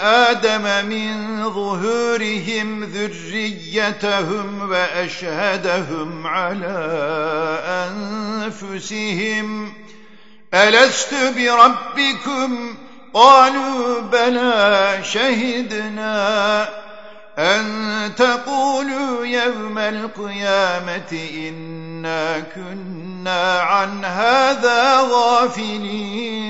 آدم من ظهورهم ذريتهم وأشهدهم على أنفسهم. ألست بربكم؟ قالوا بلى شهدنا أن تقولوا يوم القيامة إنا كنا عن هذا غافلين.